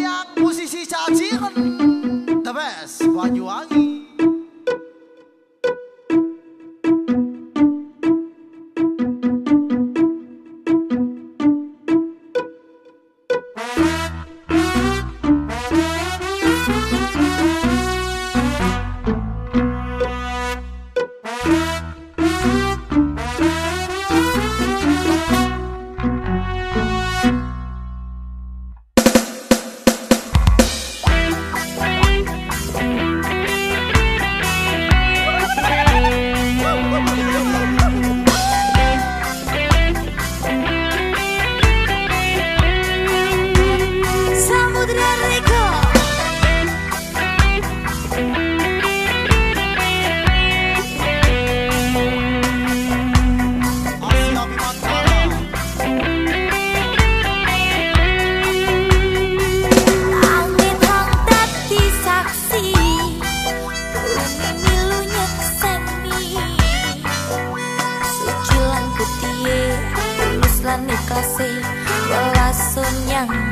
摇，位置差几分。Lan ikhlase welasun yang